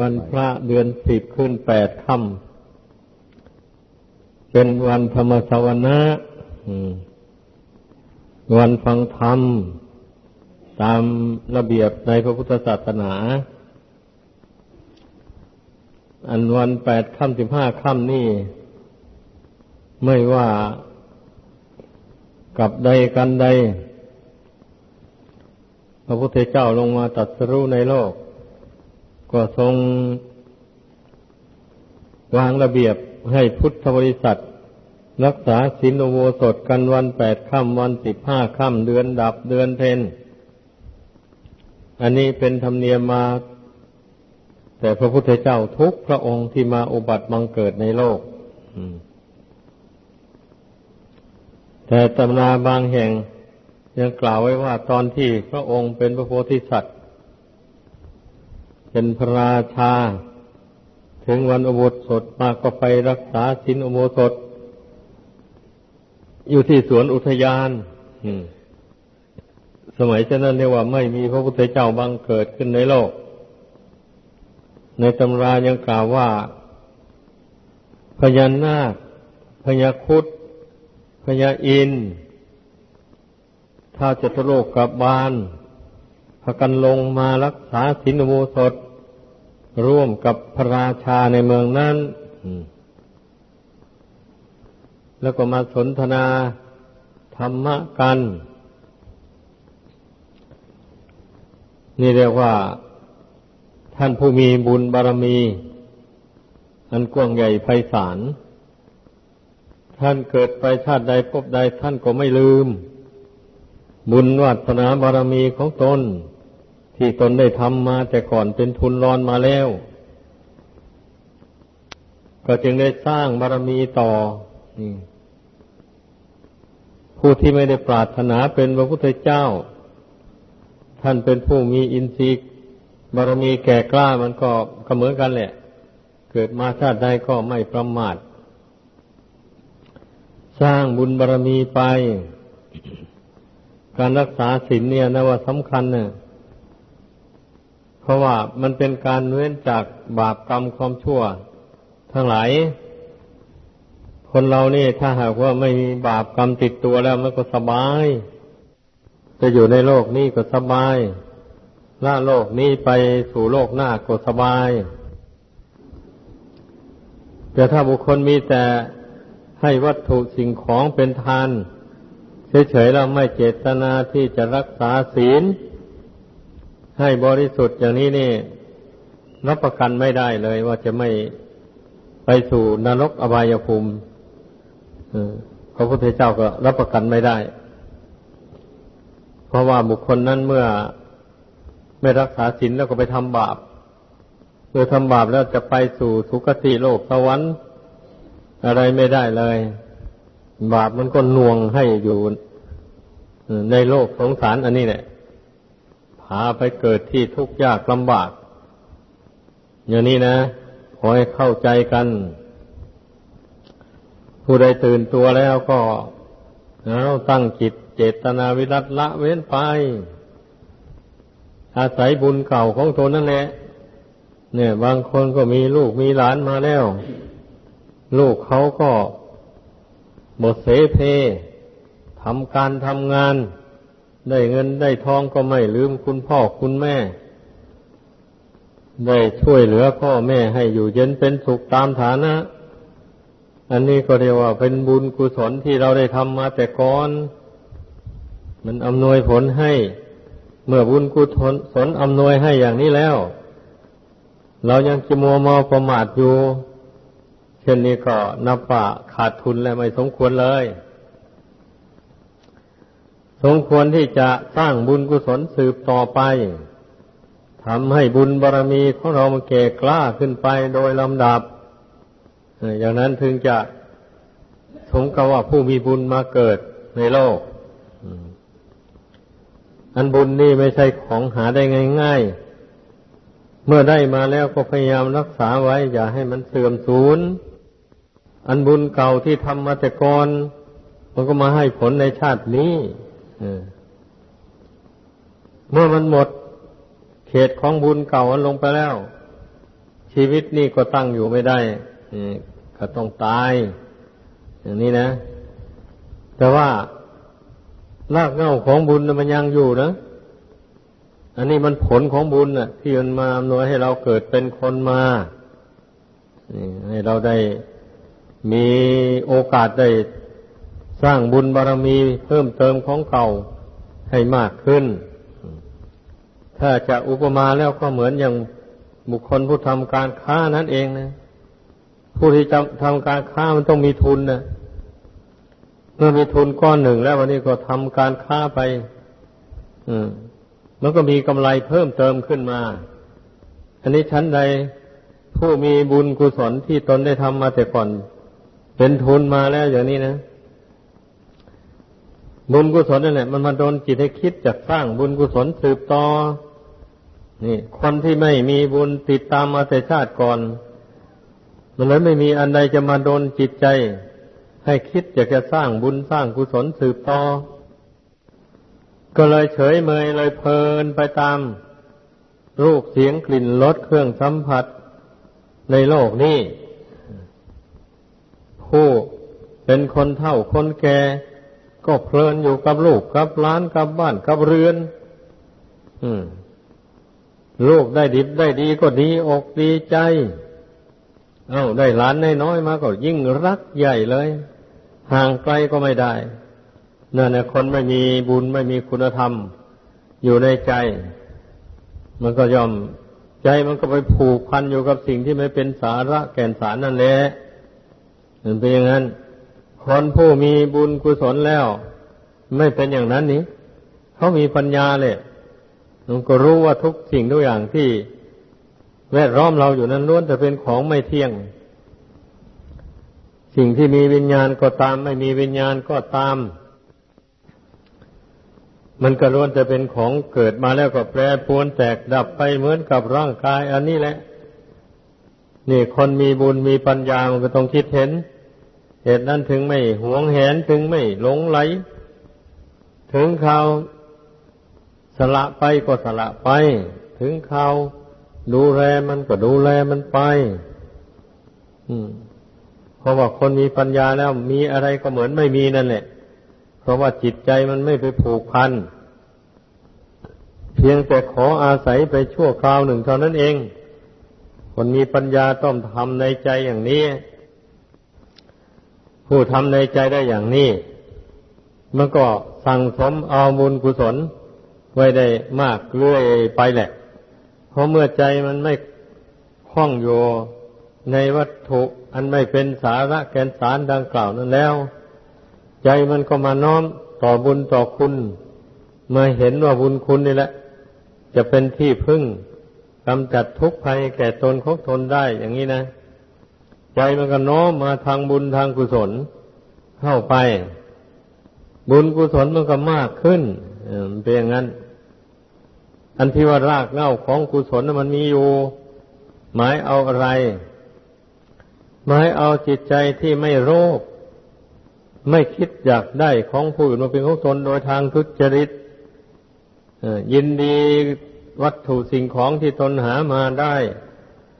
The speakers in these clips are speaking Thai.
วันพระเดือนสิบขึ้นแปดค่ำเป็นวันธรรมสวนะวันฟังธรรม ตามระเบียบในพระพุทธศาสนา อันวันแปดค่ำสิบห้าค่ำนี่ ไม่ว่ากับใดกันใด พระพุทธเจ้าลงมาตัดสรู้ในโลก ก็ทรงวางระเบียบให้พุทธบริษัท รักษาศีลโวสดกันวันแปดค่ำวันสิบห้าค่ำเดือนดับเดือนเทนอันนี้เป็นธรรมเนียมมา แต่พระพุทธเจ้าทุกพระองค์ที่มาอุบัติบังเกิดในโลกแต่ตำนาบางแห่งยังกล่าวไว้ว่าตอนที่พระองค์เป็นพระโพธิสัตว์ เป็นพระราชา ถึงวันอุโบสถมาก็ไปรักษาศีลอุโบสถ อยู่ที่สวนอุทยานสมัยเช่นนั้นเรียกว่าไม่มีพระพุทธเจ้าบังเกิดขึ้นในโลก ในตำรายังกล่าวว่า พญานาคพญาคุดพญาอินถ้าจะตโลกกับบาน พากันลงมารักษาศีลโมสดร่วมกับพระราชาในเมืองนั้น แล้วก็มาสนทนาธรรมะกัน นี่เรียกว่า ท่านผู้มีบุญบารมี อันกว้างใหญ่ไพศาล ท่านเกิดไปชาติใดพบใดท่านก็ไม่ลืม บุญวัฒนาบารมีของตน ที่ตนได้ทำมาแต่ก่อนเป็นทุนรอนมาแล้ว ก็จึงได้สร้างบารมีต่อผู้ที่ไม่ได้ปรารถนาเป็นพระพุทธเจ้า ท่านเป็นผู้มีอินทรีย์บารมีแก่กล้ามันก็เหมือนกันแหละ เกิดมาชาติใดก็ไม่ประมาท สร้างบุญบารมีไป การรักษาศีลเนี่ยนะว่าสำคัญเนี่ย เพราะว่ามันเป็นการเว้นจากบาปกรรมความชั่ว ทั้งหลาย คนเรานี่ถ้าหากว่าไม่มีบาปกรรมติดตัวแล้วมันก็สบาย จะอยู่ในโลกนี้ก็สบายล่าโลกนี้ไปสู่โลกหน้าก็สบาย แต่ถ้าบุคคลมีแต่ให้วัตถุสิ่งของเป็นทานเฉยๆแล้วไม่เจตนาที่จะรักษาศีล ให้บริสุทธิ์อย่างนี้นี่รับประกันไม่ได้เลย ว่าจะไม่ไปสู่นรกอบายภูมิพระพุทธเจ้าก็รับประกันไม่ได้ เพราะว่าบุคคลนั้นเมื่อไม่รักษาศีลแล้วก็ไปทำบาป เมื่อทำบาปแล้วจะไปสู่สุคติโลกสวรรค์อะไรไม่ได้เลย บาปมันก็น่วงให้อยู่ในโลกสงสารอันนี้แหละาไปเกิดที่ทุกข์ยากลำบาก อย่างนี้นะขอให้เข้าใจกัน ผู้ใดตื่นตัวแล้วก็เราตั้งจิตเจตนาวิรัตละเว้นไป อาศัยบุญเก่าของตนนั่นแหละเนี่ย บางคนก็มีลูกมีหลานมาแล้ว ลูกเขาก็หมดเสเพทำการทำงาน ได้เงินได้ทองก็ไม่ลืมคุณพ่อคุณแม่ ได้ช่วยเหลือพ่อแม่ให้อยู่เย็นเป็นสุขตามฐานะ อันนี้ก็เรียกว่าเป็นบุญกุศลที่เราได้ทำมาแต่ก่อน มันอำนวยผลให้ เมื่อบุญกุศลอำนวยให้อย่างนี้แล้ว เรายังจะมัวเมาประมาทอยู่ เช่นนี้ก็นับว่าขาดทุนและไม่สมควรเลย สมควรที่จะสร้างบุญกุศลสืบต่อไปทำให้บุญบารรมีของเรามันเก่กล้าขึ้นไปโดยลำดับอย่างนั้นถึงจะสมกับว่าผู้มีบุญมาเกิดในโลก อันบุญนี่ไม่ใช่ของหาได้ง่าย ๆ เมื่อได้มาแล้วก็พยายามรักษาไว้ อย่าให้มันเสื่อมสูญ อันบุญเก่าที่ทำมาแต่ก่อนมันก็มาให้ผลในชาตินี้ เมื่อมันหมด เขตของบุญเก่าลงไปแล้ว ชีวิตนี่ก็ตั้งอยู่ไม่ได้ก็ต้องตาย อย่างนี้นะ แต่ว่ารากเหง้าของบุญมันยังอยู่นะ อันนี้มันผลของบุญน่ะ ที่มันมาอำนวยให้เราเกิดเป็นคนมาให้เราได้มีโอกาสได้ สร้างบุญบารรมีเพิ่มเติมของเก่าให้มากขึ้น ถ้าจะอุปมาแล้วก็เหมือนอย่างบุคคลผู้ทำการค้านั่นเองนะ ผู้ที่ทำทำการค้ามันต้องมีทุนนะเมื่อมีทุนก้อนหนึ่งแล้ววันนี้ก็ทำการค้าไป อืมมันก็มีกำไรเพิ่มเติมขึ้นมา อันนี้ชั้นใดผู้มีบุญกุศลที่ตนได้ทำมาแต่ก่อน เป็นทุนมาแล้วอย่างนี้นะ บุญกุศลนั่นแหละ มันมาโดนจิตให้คิดจะสร้างบุญกุศลสืบต่อ นี่ คนที่ไม่มีบุญติดตามมาแต่ชาติก่อน มันเลยไม่มีอันใดจะมาโดนจิตใจ ให้คิดอยากจะสร้างบุญสร้างกุศลสืบต่อ ก็เลยเฉยเมยเลยเพลินไปตาม รูปเสียงกลิ่นรสเครื่องสัมผัสในโลกนี้ผู้เป็นคนเฒ่าคนแก่ ก็เพลินอยู่กับลูกกับล้านกับบ้านกับเรือน อืม ลูกได้ดิบได้ดีก็ดีอกดีใจ เอา้าได้หลานน้อยมาก็ยิ่งรักใหญ่เลย ห่างไกลก็ไม่ได้นั่นแหละคนไม่มีบุญไม่มีคุณธรรม อยู่ในใจ มันก็ยอมใจมันก็ไปผูกพันอยู่กับสิ่งที่ไม่เป็นสาระแก่นสารนั่นแหละมันเป็นอย่างนั้น คนผู้มีบุญกุศลแล้ว ไม่เป็นอย่างนั้นนี้เขามีปัญญาเลยมันก็รู้ว่าทุกสิ่งทุกอย่างที่ แวดล้อมเราอยู่นั้นล้วนแต่เป็นของไม่เที่ยง สิ่งที่มีวิญญาณก็ตาม ไม่มีวิญญาณก็ตาม มันก็ล้วนจะเป็นของเกิดมาแล้วก็แปรปรวนแตกดับไปเหมือนกับร่างกาย อันนี้แหละ นี่คนมีบุญมีปัญญามันก็ต้องคิดเห็น เหตุนั้นถึงไม่หวงแหนถึงไม่หลงไหล ถึงเขาสละไปก็สละไป ถึงเขาดูแลมันก็ดูแลมันไปเพราะว่าคนมีปัญญาแล้วมีอะไรก็เหมือนไม่มีนั่นแหละ เพราะว่าจิตใจมันไม่ไปผูกพัน เพียงแต่ขออาศัยไปชั่วคราวหนึ่งเท่านั้นเอง คนมีปัญญาต้องทำในใจอย่างนี้ ผู้ทำในใจได้อย่างนี้ มันก็สั่งสมเอาบุญกุศล ไว้ได้มากเรื่อยไปแหละ เพราะเมื่อใจมันไม่คล้องอยู่ในวัตถุอันไม่เป็นสาระแกนสารดังกล่าวนั้นแล้ว ใจมันก็มาน้อมต่อบุญต่อคุณเมื่อเห็นว่าบุญคุณนี่แหละ จะเป็นที่พึ่งกำจัดทุกข์ภัยแก่ตนของตนได้อย่างนี้นะ ใจมันก็น้อมมาทางบุญทางกุศลเข้าไป บุญกุศลมันก็มากขึ้นเป็นอย่างนั้น อันที่ว่ารากเหง้าของกุศลมันมีอยู่ หมายเอาอะไร หมายเอาจิตใจที่ไม่โลภไม่คิดอยากได้ของผู้อื่นมาเป็นของตนโดยทางทุจริตยินดีวัตถุสิ่งของที่ตนหามาได้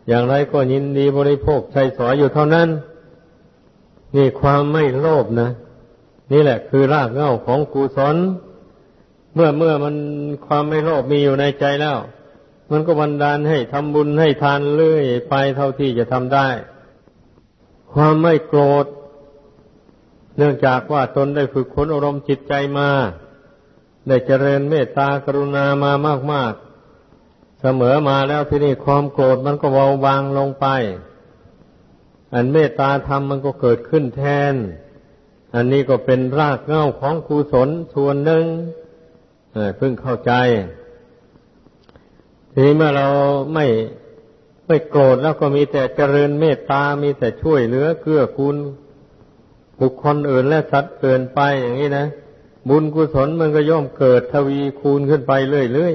อย่างไรก็ยินดีบริโภคใช้สอยอยู่เท่านั้น นี่ความไม่โลภนะ นี่แหละคือรากเหง้าของกุศลเมื่อเมื่อมันความไม่โลภมีอยู่ในใจแล้ว มันก็บันดาลให้ทำบุญให้ทานเรื่อยไปเท่าที่จะทำได้ ความไม่โกรธ เนื่องจากว่าตนได้ฝึกขนอารมณ์จิตใจมา ได้เจริญเมตตากรุณามามากๆ เสมอมาแล้วที่นี่ความโกรธมันก็เบาบางลงไป อันเมตตาธรรมมันก็เกิดขึ้นแทน อันนี้ก็เป็นรากเหง้าของกุศลส่วนหนึ่งเพิ่งเข้าใจ ทีนี้เมื่อเราไม่ไม่โกรธแล้วก็มีแต่เจริญเมตตา มีแต่ช่วยเหลือเกื้อกูลบุคคลอื่นและสัตว์อื่นไปอย่างนี้นะ บุญกุศลมันก็ย่อมเกิดทวีคูณขึ้นไปเรื่อย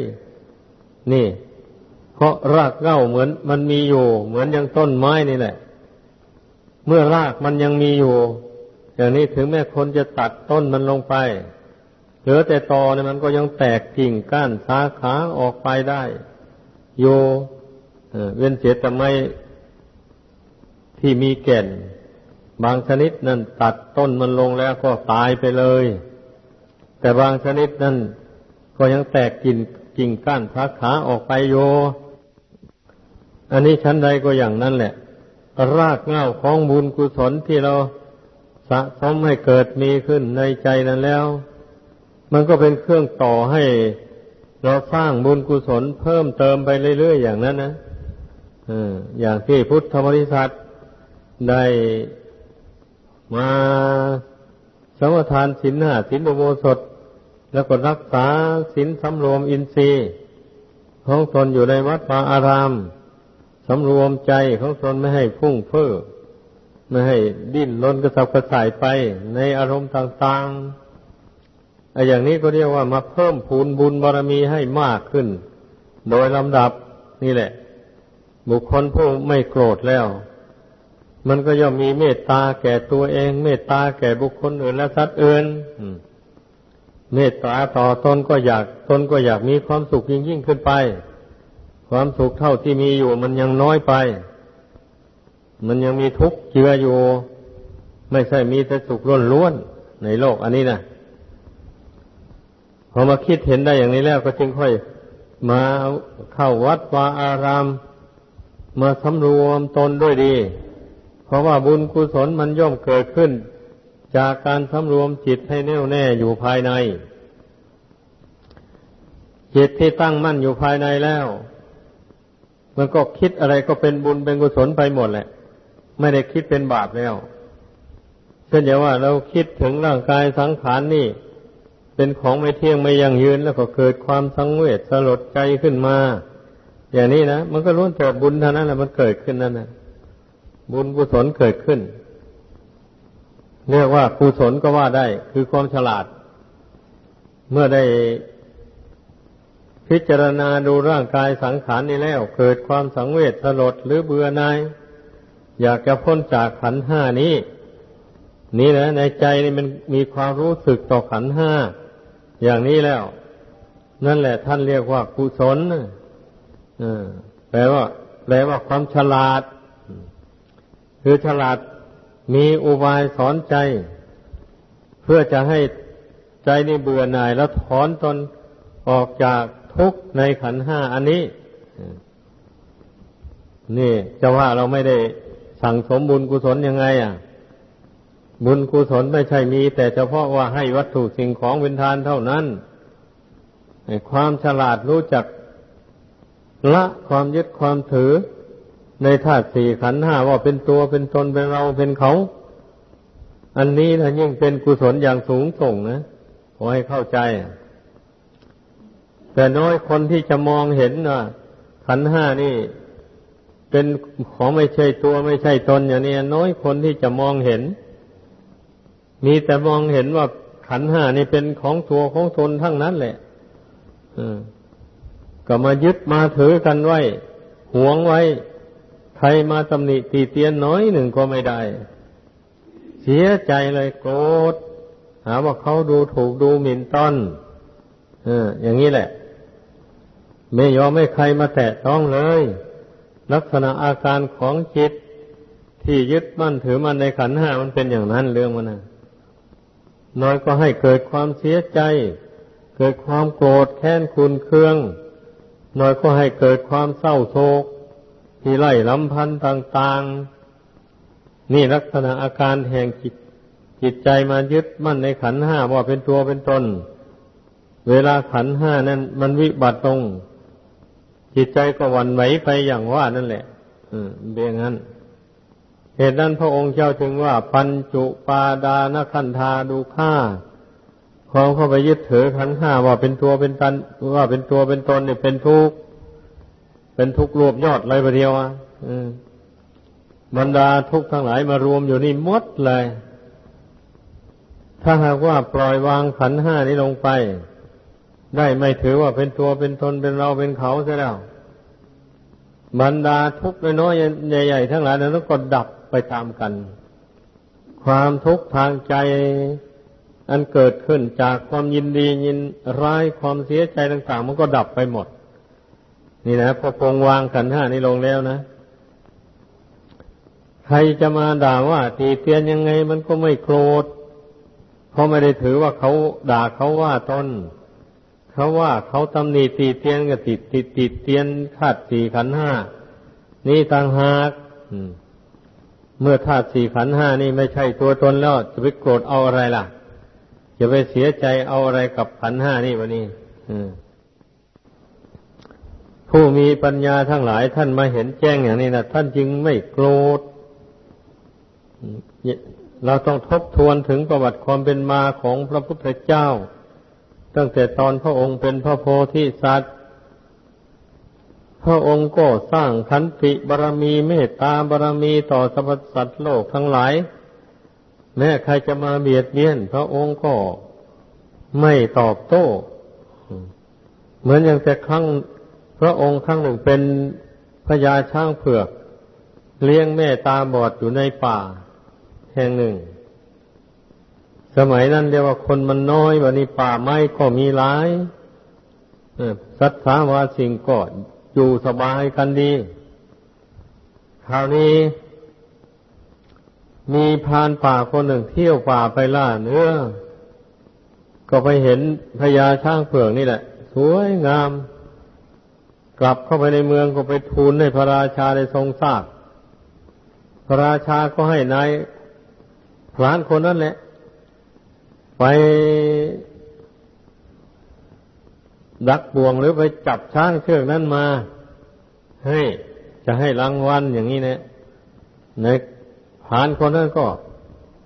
ๆ นี่ เพราะรากเหง้าเหมือนมันมีอยู่ เหมือนอย่างต้นไม้นี่แหละ เมื่อรากมันยังมีอยู่ อย่างนี้ถึงแม้คนจะตัดต้นมันลงไปเหลือแต่ตอเนี่ยมันก็ยังแตกกิ่งก้านสาขาออกไปได้ โยเว้นเสียแต่ไม่ที่มีแก่น บางชนิดนั่นตัดต้นมันลงแล้วก็ตายไปเลย แต่บางชนิดนั่นก็ยังแตกกิ่งกิ่งก้านพักขาออกไปโย อันนี้ชั้นใดก็อย่างนั้นแหละ รากเหง้าของบุญกุศลที่เราสะสมให้เกิดมีขึ้นในใจนั้นแล้ว มันก็เป็นเครื่องต่อให้เราสร้างบุญกุศลเพิ่มเติมไปเรื่อยๆอย่างนั้นนะอย่างที่พุทธบริษัทได้มาสมทานสินห้าสินอุโบสถแล้วก็รักษาสินสำรวมอินทรีย์ของตนอยู่ในวัดป่าอาราม สำรวมใจของตนไม่ให้พุ่งเฟ้อไม่ให้ดิ้นรนกระสับกระส่ายไปในอารมณ์ต่างๆไอ้อย่างนี้ก็เรียกว่ามาเพิ่มพูนบุญบารมีให้มากขึ้น โดยลำดับนี่แหละ บุคคลผู้ไม่โกรธแล้ว มันก็ย่อมมีเมตตาแก่ตัวเอง เมตตาแก่บุคคลอื่นและสัตว์อื่นเมตตาต่อตนก็อยากตนก็อยากมีความสุขยิ่งยิ่งขึ้นไป ความสุขเท่าที่มีอยู่มันยังน้อยไป มันยังมีทุกข์เจืออยู่ ไม่ใช่มีแต่สุขล้วนๆในโลกอันนี้นะพอมาคิดเห็นได้อย่างนี้แล้วก็จึงค่อย มาเข้าวัดวาอาราม มาสำรวมตนด้วยดี เพราะว่าบุญกุศลมันย่อมเกิดขึ้น จากการสำรวมจิตให้แน่วแน่อยู่ภายใน จิตที่ตั้งมั่นอยู่ภายในแล้ว มันก็คิดอะไรก็เป็นบุญเป็นกุศลไปหมดแหละ ไม่ได้คิดเป็นบาปแล้วเช่นอย่างว่าเราคิดถึงร่างกายสังขารนนี่ เป็นของไม่เที่ยงไม่ยั่งยืนแล้วก็เกิดความสังเวชสลดใจขึ้นมา อย่างนี้นะมันก็ล้วนแต่บุญเท่านั้นแหละมันเกิดขึ้นนั่นนะบุญกุศลเกิดขึ้น เรียกว่ากุศลก็ว่าได้ คือความฉลาด เมื่อได้ พิจารณาดูร่างกายสังขารนี้แล้ว เกิดความสังเวชสลดหรือเบื่อหน่ายอยากจะพ้นจากขันห้านี้ นี่นะในใจนี่มันมีความรู้สึกต่อขันห้าอย่างนี้แล้ว นั่นแหละท่านเรียกว่ากุศลแปลว่า แปลว่าความฉลาด คือฉลาดมีอุบายสอนใจ เพื่อจะให้ใจนี่เบื่อหน่ายแล้วถอนตนออกจาก ทุกข์ในขันห้าอันนี้ นี่จะว่าเราไม่ได้สั่งสมบุญกุศลยังไง อะ บุญกุศลไม่ใช่มี แต่เฉพาะว่าให้วัตถุสิ่งของเป็นทานเท่านั้นความฉลาดรู้จักละความยึดความถือในธาตุสี่ขันห้าว่าเป็นตัวเป็นตนเป็นเราเป็นเขา อันนี้นะยิ่งเป็นกุศลอย่างสูงส่งนะขอให้เข้าใจ แต่น้อยคนที่จะมองเห็นว่าขันห้านี่ เป็นของไม่ใช่ตัวไม่ใช่ตนอย่างนี้น้อยคนที่จะมองเห็น มีแต่มองเห็นว่าขันห้านี่เป็นของตัวของตนทั้งนั้นแหละก็มายึดมาถือกันไว้หวงไว้ ใครมาตำหนิตีเตียนน้อยหนึ่งก็ไม่ได้ เสียใจเลยโกรธหาว่าเขาดูถูกดูหมิ่นต้นออย่างนี้แหละ ไม่ยอมให้ใครมาแตะต้องเลย ลักษณะอาการของจิตที่ยึดมั่นถือมันในขันห้ามันเป็นอย่างนั้นเรื่องมันนะน้อยก็ให้เกิดความเสียใจ เกิดความโกรธแค้นคุณเคือง น้อยก็ให้เกิดความเศร้าโศกที่ไล่ลำพันธ์ต่างๆ นี่ลักษณะอาการแห่งจิต จิตใจมายึดมั่นในขันห้าว่าเป็นตัวเป็นตน เวลาขันห้านั้นมันวิบัติตรง จิตใจก็วันไหวไปอย่างว่านั่นแหละ อืมเบียงนั้นเหตุนั้นพระองค์เจ้าจึงว่า ปัญจุปาดานคันธาดูค่าความเข้าไปยึดถือขันห้าว่าเป็นตัวเป็นตันว่าเป็นตัวเป็นตนเนี่ยเป็นทุกข์เป็นทุกข์รวบยอดเลยประเดียวอะบรรดาทุกข์ทั้งหลายมารวมอยู่นี่หมดเลย ถ้าหากว่าปล่อยวางขันห้านี้ลงไป ได้ไม่ถือว่าเป็นตัวเป็นตนเป็นเราเป็นเขาซะแล้วบรรดาทุกข์น้อยใหญ่ๆทั้งหลายนั้นก็ดับไปตามกัน ความทุกข์ทางใจ อันเกิดขึ้นจากความยินดียินร้ายความเสียใจต่าง ๆ มันก็ดับไปหมด นี่นะพอปรงวางขันห้านี้ลงแล้วนะใครจะมาด่าว่าตีเตียนยังไงมันก็ไม่โกรธเพราะไม่ได้ถือว่าเขาด่าเขาว่าตน เขาว่าเขาตำหนิตีเตียนกับติดติดติดเตียนขาดสี่ขันห้านี่ต่างหากเมื่อธาตุสี่ขันห้านี่ไม่ใช่ตัวตนแล้วจะไปโกรธเอาอะไรล่ะจะไปเสียใจเอาอะไรกับขันห้านี่วะนี่ผู้มีปัญญาทั้งหลายท่านมาเห็นแจ้งอย่างนี้นะท่านจึงไม่โกรธเราต้องทบทวนถึงประวัติความเป็นมาของพระพุทธเจ้า ตั้งแต่ตอนพระองค์เป็นพระโพธิสัตว์ พระองค์ก็สร้างขันติบารมีเมตตาบารมีต่อสรรพสัตว์โลกทั้งหลาย แม้ใครจะมาเบียดเบียน พระองค์ก็ไม่ตอบโต้ เหมือนอย่างแต่ครั้งพระองค์ครั้งหนึ่งเป็นพญาช้างเผือก เลี้ยงแม่ตาบอดอยู่ในป่า แห่งหนึ่ง สมัยนั้นเรียกว่าคนมันน้อยวันนี้ป่าไม้ก็มีหลายสัตว์สาวาสิ่งก็อยู่สบายกันดี คราวนี้ มีพานป่าคนหนึ่งเที่ยวป่าไปล่าเนื้อ ก็ไปเห็นพญาช้างเผือกนี่แหละ สวยงาม กลับเข้าไปในเมืองก็ไปทูลให้พระราชาได้ทรงทราบ พระราชาก็ให้นายพรานคนนั้นแหละ ไปดักบ่วงหรือไปจับช้างเชือกนั้นมา ให้จะให้รางวัลอย่างนี้เนี่ยในผานคนนั้นก็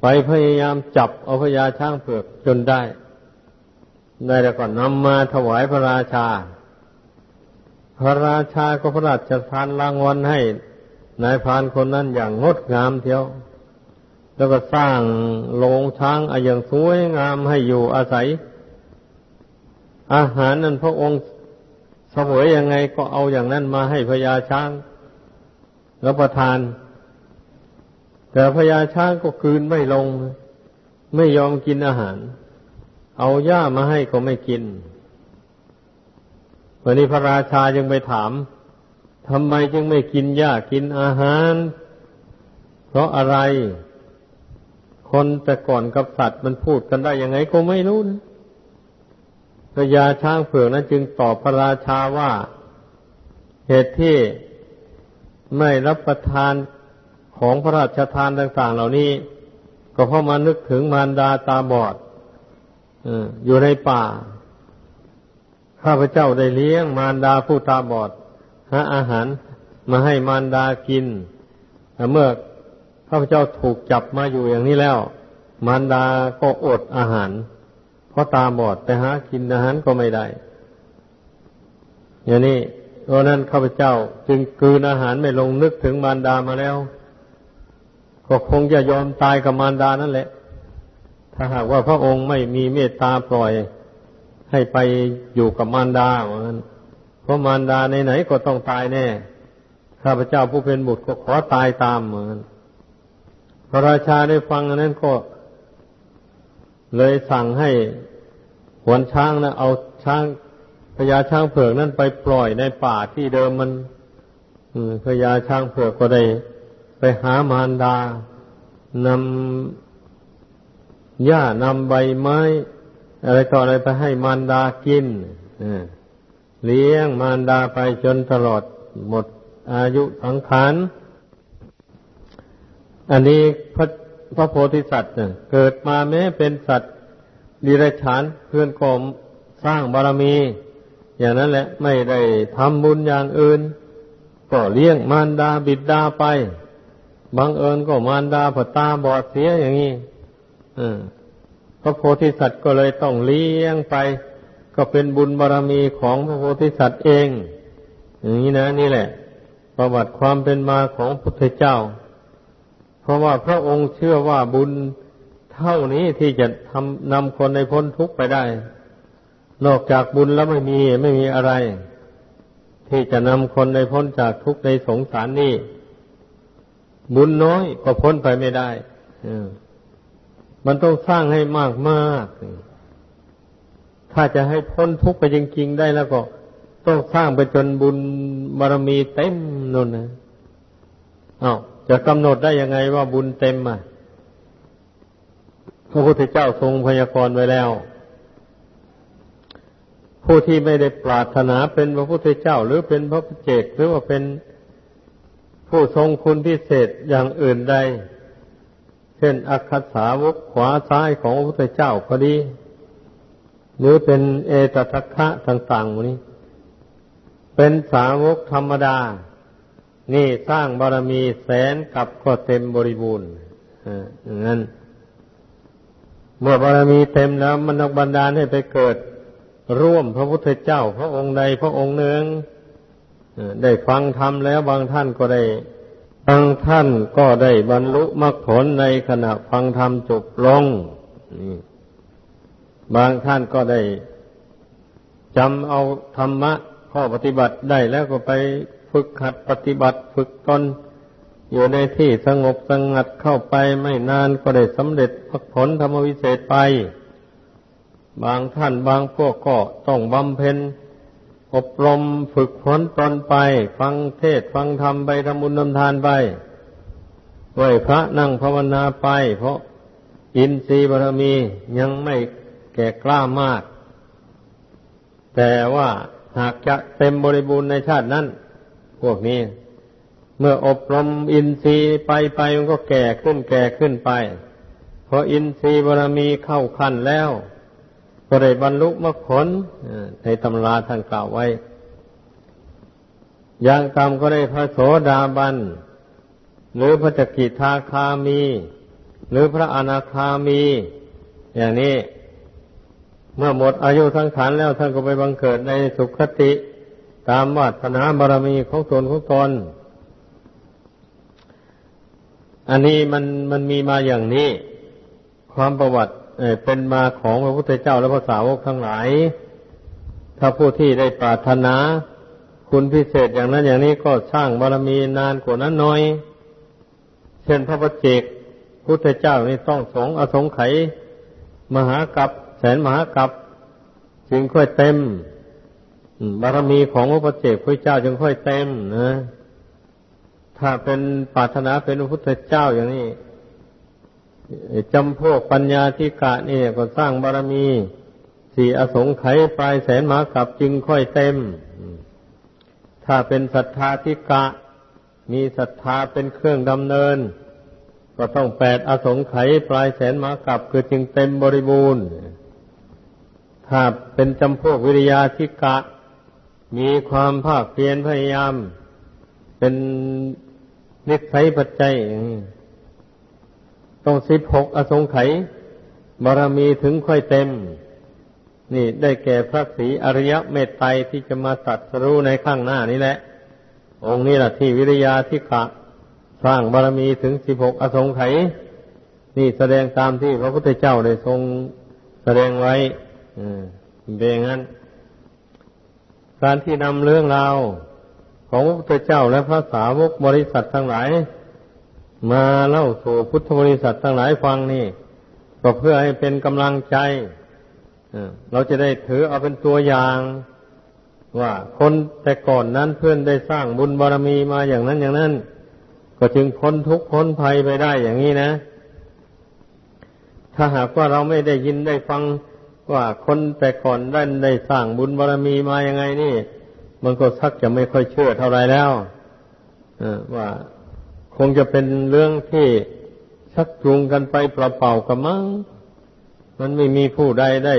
ไปพยายามจับเอาพญาช้างเผือกจนได้ ได้แล้วก็นำมาถวายพระราชา พระราชาก็พระราชทานรางวัลให้นายพานคนนั้นอย่างงดงามเทียว แล้วก็สร้างโรงช้างออย่างสวยงามให้อยู่อาศัย อาหารนั้นพระองค์เสวยยังไงก็เอาอย่างนั้นมาให้พญาช้างรับประทาน แต่พญาช้างก็คืนไม่ลง ไม่ยอมกินอาหาร เอาหญ้ามาให้ก็ไม่กินวันนี้พระราชาจึงไปถามทำไมจึงไม่กินหญ้ากินอาหาร เพราะอะไร คนแต่ก่อนกับสัตว์มันพูดกันได้ยังไงก็ไม่รู้นะพระยาช้างเผือกนั้นจึงตอบพระราชาว่า เหตุที่ไม่รับประทานของพระราชทานต่าง ๆ เหล่านี้ ก็เพราะมานึกถึงมารดาตาบอดอยู่ในป่า ข้าพเจ้าได้เลี้ยงมารดาผู้ตาบอดหาอาหารมาให้มารดากินแต่เมื่อ ข้าพเจ้าถูกจับมาอยู่อย่างนี้แล้ว มารดาก็อดอาหาร เพราะตาบอดแต่หากินอาหารก็ไม่ได้ อย่างนี้เพราะนั้นข้าพเจ้าจึงกืนอาหารไม่ลงนึกถึงมารดามาแล้ว ก็คงจะยอมตายกับมารดานั่นแหละ ถ้าหากว่าพระองค์ไม่มีเมตตาปล่อยให้ไปอยู่กับมารดาเหมือนเพราะมารดาในไหนก็ต้องตายแน่ ข้าพเจ้าผู้เป็นบุตรก็ขอตายตามเหมือน พระราชาได้ฟังอันนั้นก็ เลยสั่งให้หวนช้างนะเอาช้างพญาช้างเผือกนั้นไปปล่อยในป่าที่เดิมมันพญาช้างเผือกก็ได้ไปหามารดานำหญ้านำใบไม้ อะไรต่ออะไรไปให้มารดากินเลี้ยงมารดาไปจนตลอดหมดอายุสังขาร อันนี้พระพระโพธิสัตว์เกิดมาแม้เป็นสัตว์ดิเรกชันเพื่อนกมสร้างบารมี อย่างนั้นแหละไม่ได้ทำบุญอย่างอื่น ก็เลี้ยงมารดาบิดดาไปบางเอิญก็มารดาผตาบอดเสียอย่างนี้พระโพธิสัตว์ก็เลยต้องเลี้ยงไป ก็เป็นบุญบารรมีของพระโพธิสัตว์เอง อย่างนี้นะ นี่แหละ ประวัติความเป็นมาของพุทธเจ้า ราะว่าพระองค์เชื่อว่าบุญเท่านี้ที่จะทำนำคนในพ้นทุกข์ไปได้ นอกจากบุญแล้วไม่มีไม่มีอะไร ที่จะนำคนในพ้นจากทุกข์ในสงสารนี่บุญน้อยก็พ้นไปไม่ได้มันต้องสร้างให้มากมากถ้าจะให้พ้นทุกข์ไปจริงๆได้แล้วก็ ต้องสร้างไปจนบุญบารมีเต็มนั่นนะอา้าว จะกำหนดได้ยังไงว่าบุญเต็มอะพระพุทธเจ้าทรงพยากรณ์ไว้แล้ว ผู้ที่ไม่ได้ปรารถนาเป็นพระพุทธเจ้า หรือเป็นพระเจกหรือว่าเป็นผู้ทรงคุณพิเศษอย่างอื่นใด เช่น อักขสาวกขวาซ้ายของพระพุทธเจ้าก็ดี หรือเป็นเอตทัคคะต่างๆนี้ เป็นสาวกธรรมดา นี่สร้างบารมีแสนกับก็เต็มบริบูรณ์อย่างนั้น เมื่อบารมีเต็มแล้วมันบันดาลให้ไปเกิด ร่วมพระพุทธเจ้า พระองค์ใดพระองค์หนึ่งได้ฟังธรรมแล้วบางท่านก็ได้บางท่านก็ได้บรรลุมรรคผลในขณะฟังธรรมจบลงบางท่านก็ได้จำเอาธรรมะข้อปฏิบัติได้แล้วก็ไป ฝึกหัดปฏิบัติฝึกตนอยู่ในที่สงบสงัดเข้าไปไม่นานก็ได้สำเร็จผลธรรมวิเศษไป บางท่านบางพวกก็ต้องบำเพ็ญอบรมฝึกฝนตนไป ฟังเทศฟังธรรมไปทำบุญทำทานไปไหวพระนั่งภาวนาไป เพราะอินทรีย์บารมียังไม่แก่กล้ามาก แต่ว่าหากจะเต็มบริบูรณ์ในชาตินั้น พวกนี้ เมื่ออบรมอินทรีย์ไปไปมันก็แก่ขึ้นแก่ขึ้นไปพออินทรีย์บารมีเข้าขั้นแล้วก็ได้บรรลุมรรคผลในตำราท่านกล่าวไว้ อย่างตามก็ได้พระโสดาบัน หรือพระจักกิทาคามี หรือพระอนาคามี อย่างนี้ เมื่อหมดอายุทั้งขันแล้วท่านก็ไปบังเกิดในสุขติ ตามวาสนาบารมีของตนของตน อันนี้มันมันมีมาอย่างนี้ ความประวัติเป็นมาของพระพุทธเจ้าและพระสาวกทั้งหลาย ถ้าผู้ที่ได้ปรารถนาคุณพิเศษอย่างนั้นอย่างนี้ก็สร้างบารมีนานกว่านั้นน้อย เช่นพระปเจกพุทธเจ้านี่ต้องสงอสงไขยมหากับแสนมหากับจึงค่อยเต็ม บารมีของพระปเจกพระเจ้าจึงค่อยเต็มนะถ้าเป็นปรารถนาเป็นพระพุทธเจ้าอย่างนี้จำพวกปัญญาธิกะนี่ก็สร้างบารมีสี่อสงไขยปลายแสนมากับจึงค่อยเต็ม ถ้าเป็นศรัทธาธิกะ มีศรัทธาเป็นเครื่องดำเนิน ก็ต้องแปดอสงไขยปลายแสนมากับคือจึงเต็มบริบูรณ์ ถ้าเป็นจำพวกวิริยาธิกะ มีความภาคเพียรพยายาม เป็นนิสัยปัจจัยต้องสิบหกอสงไขยบารมีถึงค่อยเต็ม นี่ได้แก่พระศรีอริยเมตไตรที่จะมาตัดสรู้ในข้างหน้านี้แหละ องค์นี้แหละที่วิริยาที่กะสร้างบารมีถึงสิบหกอสงไขยนี่แสดงตามที่พระพุทธเจ้าได้ทรงแสดงไว้เป็นอย่างนั้น การที่นำเรื่องราวของพระพุทธเจ้าและพระสาวกบริษัททั้งหลาย มาเล่าสู่พุทธบริษัททั้งหลายฟังนี่ ก็เพื่อให้เป็นกำลังใจเราจะได้ถือเอาเป็นตัวอย่าง ว่าคนแต่ก่อนนั้นเพื่อนได้สร้างบุญบารรมีมาอย่างนั้นอย่างนั้น ก็จึงพ้นทุกข์พ้นภัยไปได้อย่างนี้นะ ถ้าหากว่าเราไม่ได้ยินได้ฟัง ว่าคนแต่ก่อนได้ได้สร้างบุญบารรมีมาอย่างไงนี่ มันก็สักจะไม่ค่อยเชื่อเท่าไรแล้วว่าคงจะเป็นเรื่องที่ชักจูงกันไปเปล่าๆกับมั้งมันไม่มีผู้ใดได้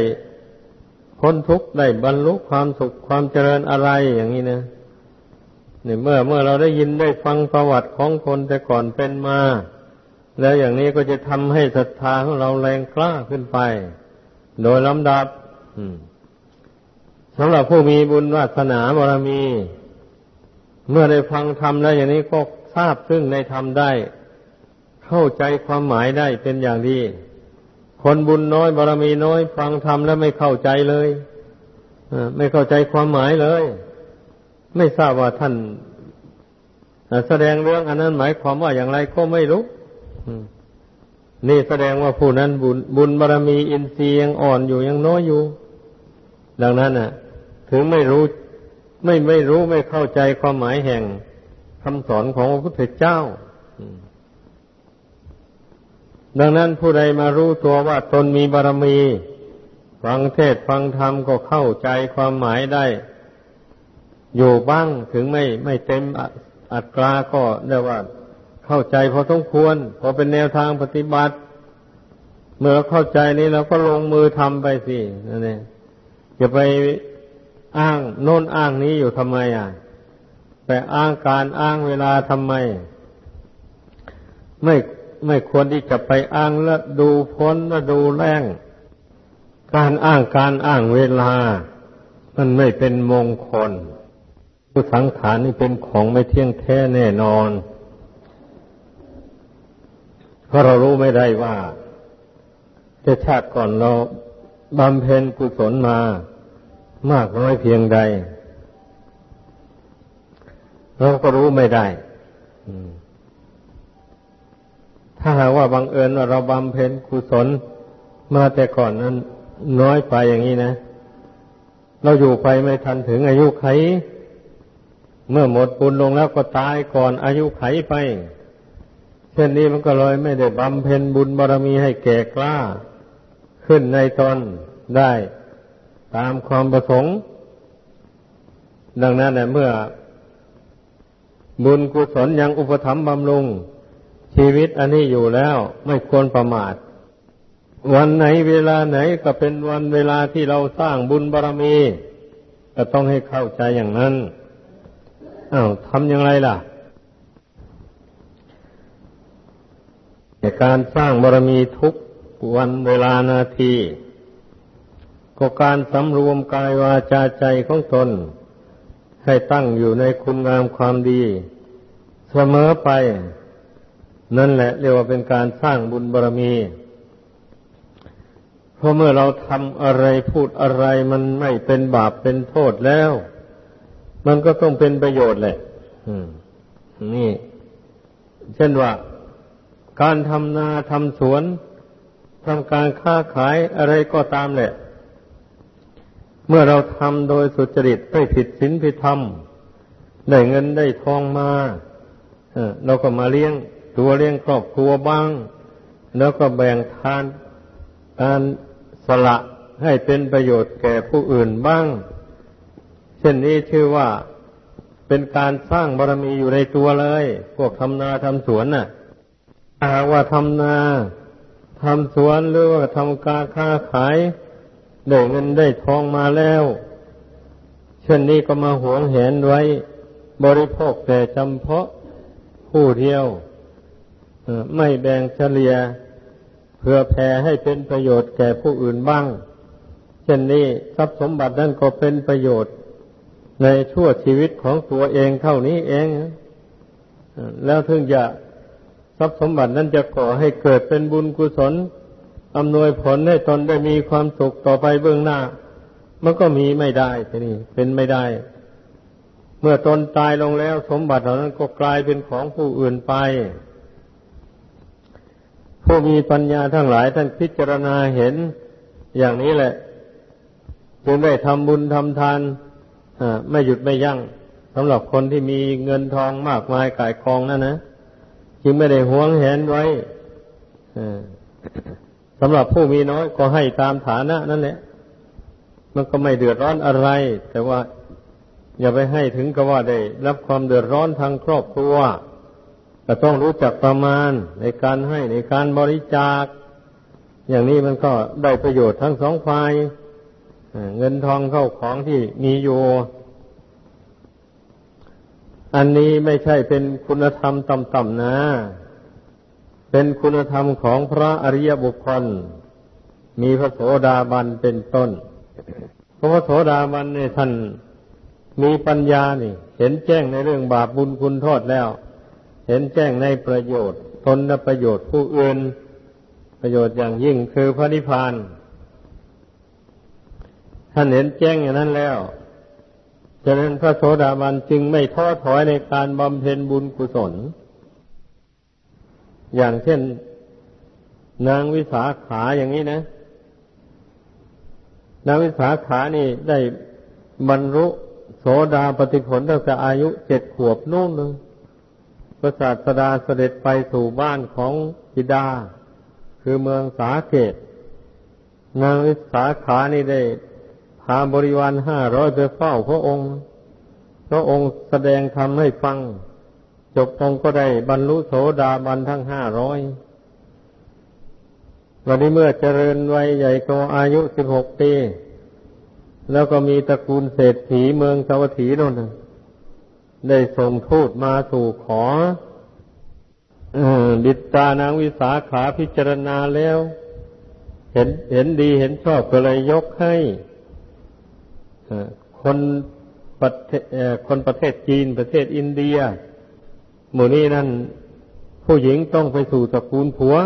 พ้นทุกข์ได้บรรลุความสุขความเจริญอะไรอย่างนี้นะเนี่ยเมื่อเมื่อเราได้ยินได้ฟังประวัติของคนแต่ก่อนเป็นมา แล้วอย่างนี้ก็จะทำให้ศรัทธาของเราแรงกล้าขึ้นไป โดยลำดับสำหรับผู้มีบุญวาสนาบารมี เมื่อได้ฟังธรรมแล้วอย่างนี้ก็ทราบซึ่งในธรรมได้ เข้าใจความหมายได้เป็นอย่างดี คนบุญน้อยบารมีน้อย ฟังธรรมแล้วไม่เข้าใจเลยไม่เข้าใจความหมายเลย ไม่ทราบว่าท่านแสดงเรื่องอันนั้นหมายความว่าอย่างไรก็ไม่รู้ นี่แสดงว่าผู้นั้นบุญบุญบารมีอินทรีย์ยังอ่อนอยู่ยังน้อยอยู่ ดังนั้นน่ะ ถึงไม่รู้ไม่ไม่รู้ไม่เข้าใจความหมายแห่งคำสอนของพระพุทธเจ้า ดังนั้นผู้ใดมารู้ตัวว่าตนมีบารมี ฟังเทศฟังธรรมก็เข้าใจความหมายได้ อยู่บ้างถึงไม่ไม่เต็มอัตราก็เรียกว่า เข้าใจพอสมควร พอเป็นแนวทางปฏิบัติ เมื่อเข้าใจนี้เราก็ลงมือทำไปสินั่นเองจะไปอ้างโน่นอ้างนี้อยู่ทำไมอะไปอ้างการอ้างเวลาทำไม ไม่ไม่ควรที่จะไปอ้างแล้วดูพ้นแล้วดูแรงการอ้างการอ้างเวลา มันไม่เป็นมงคลผู้สังขารนี่เป็นของไม่เที่ยงแท้แน่นอน เพราะเรารู้ไม่ได้ว่าจะชาติก่อนเราบำเพ็ญกุศลมามากน้อยเพียงใด เราก็รู้ไม่ได้ถ้าหากว่าบังเอิญว่าเราบำเพ็ญกุศลมาแต่ก่อนนั้น น้อยไปอย่างนี้นะ เราอยู่ไปไม่ทันถึงอายุไข เมื่อหมดบุญลงแล้วก็ตายก่อนอายุไขไป เช่นนี้มันก็เลยไม่ได้บำเพ็ญบุญบารมีให้แก่กล้า ขึ้นในตนได้ตามความประสงค์ ดังนั้นเมื่อ บุญกุศลยังอุปถัมภ์บำรุง ชีวิตอันนี้อยู่แล้วไม่ควรประมาท วันไหนเวลาไหนก็เป็นวันเวลาที่เราสร้างบุญบารรมีก็ต้องให้เข้าใจอย่างนั้นอ้าวทำอย่างไรล่ะ ในการสร้างบารรมีทุกวันเวลานาที ก็การสำรวมกายวาจาใจของตน ให้ตั้งอยู่ในคุณงามความดี เสมอไป นั่นแหละเรียกว่าเป็นการสร้างบุญบารมีเพราะเมื่อเราทำอะไรพูดอะไรมันไม่เป็นบาปเป็นโทษแล้ว มันก็ต้องเป็นประโยชน์แหละนี่ เช่นว่า การทำนาทำสวนทำการค้าขายอะไรก็ตามแหละ เมื่อเราทำโดยสุจริตไม่ผิดศีลผิดธรรมได้เงินได้ทองมาเราก็มาเลี้ยงตัวเลี้ยงครอบครัวบ้าง แล้วก็แบ่งทานการสละให้เป็นประโยชน์แก่ผู้อื่นบ้าง เช่นนี้ชื่อว่าเป็นการสร้างบารมีอยู่ในตัวเลย พวกทำนาทำสวนน่ะ หากว่าทำนาทำสวนหรือว่าทำการค้าขายได้เงินได้ทองมาแล้วเช่นนี้ก็มาหวงแหนไว้ บริโภคแต่จำเพาะผู้เดียวไม่แบ่งเฉลี่ยเพื่อแผ่ให้เป็นประโยชน์แก่ผู้อื่นบ้าง เช่นนี้ทรัพย์สมบัตินั่นก็เป็นประโยชน์ ในชั่วชีวิตของตัวเองเท่านี้เอง แล้วถึงจะ ทรัพย์สมบัตินั้นจะก่อให้เกิดเป็นบุญกุศลอำนวยผลให้ตนได้มีความสุขต่อไปเบื้องหน้า มันก็มีไม่ได้ทีนี้เป็นไม่ได้ เมื่อตนตายลงแล้ว สมบัติเหล่านั้นก็กลายเป็นของผู้อื่นไป ผู้มีปัญญาทั้งหลายท่านพิจารณาเห็นอย่างนี้แหละจึงได้ทำบุญทำทานไม่หยุดไม่ยั้งสำหรับคนที่มีเงินทองมากมายกายกองนั่นนะ จึงไม่ได้หวงแหนไว้สำหรับผู้มีน้อยก็ให้ตามฐานะนั่นแหละ มันก็ไม่เดือดร้อนอะไร แต่ว่าอย่าไปให้ถึงกับว่าได้ รับความเดือดร้อนทางครอบครัวแต่ต้องรู้จักประมาณในการให้ในการบริจาค อย่างนี้มันก็ได้ประโยชน์ทั้งสองฝ่ายเงินทองเข้าของที่มีอยู่ อันนี้ไม่ใช่เป็นคุณธรรมต่ำๆนะ เป็นคุณธรรมของพระอริยบุคคล มีพระโสดาบันเป็นต้นเพราะพระโสดาบันเนี่ยท่านมีปัญญานี่ เห็นแจ้งในเรื่องบาปบุญคุณโทษแล้ว เห็นแจ้งในประโยชน์ ตนและประโยชน์ผู้อื่น ประโยชน์อย่างยิ่งคือพระนิพพาน ท่านเห็นแจ้งอย่างนั้นแล้ว ฉะนั้นพระโสดาบันจึงไม่ท้อถอยในการบำเพ็ญบุญกุศล อย่างเช่น นางวิสาขาอย่างนี้นะ นางวิสาขานี่ได้บรรลุโสดาปฏิผลตั้งแต่อายุเจ็ดขวบนู่นเลยพระศาสดาเสด็จไปสู่บ้านของบิดา คือเมืองสาเกตนางวิสาขานี่ได้ พาบริวารห้าร้อยไปเฝ้าพระองค์ พระองค์แสดงธรรมให้ฟัง จบองค์ก็ได้บรรลุโสดาบันทั้งห้าร้อยวันนี้เมื่อเจริญวัยใหญ่โตอายุสิบหกปี แล้วก็มีตระกูลเศรษฐีเมืองสวัสดีนั่นได้ส่งทูตมาสู่ขอดิตานางวิสาขาพิจารณาแล้ว เห็นเห็นดีเห็นชอบก็เลยยกให้ คนประเทศคนประเทศจีนประเทศอินเดีย หมู่นี้นั่นผู้หญิงต้องไปสู่ตระกูลผัว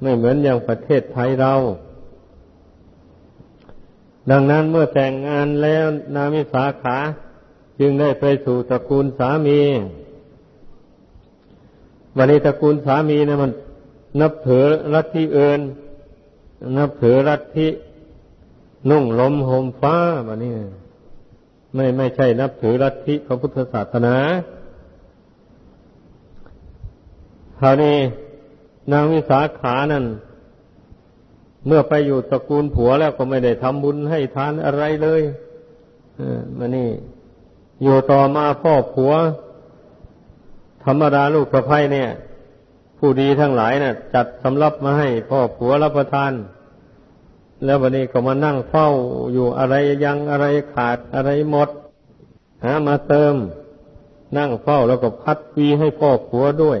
ไม่เหมือนอย่างประเทศไทยเรา ดังนั้นเมื่อแต่งงานแล้วนามิสาขาจึงได้ไปสู่ตระกูลสามีวันนี้ตระกูลสามีนะมัน นับถือรัฐที่เอินนับถือรัฐที่ นุ่งลมห่มฟ้าวันนี้ไม่ไม่ใช่นับถือรัที่พระพุทธศาสนาคราวนี้นางวิสาขานั่น เมื่อไปอยู่ตระกูลผัวแล้วก็ไม่ได้ทำบุญให้ทานอะไรเลยอมานี่อยู่ต่อมาพ่อผัว ธรรมดาลูกสะพ้ยเนี่ย ผู้ดีทั้งหลายนะ่ะ จัดสำรับมาให้พ่อผัวรับประทาน แล้ววันนี้ก็มานั่งเฝ้าอยู่อะไรยังอะไรขาดอะไรหมด หามาเติม นั่งเฝ้าแล้วก็พัดวีให้พ่อผัวด้วย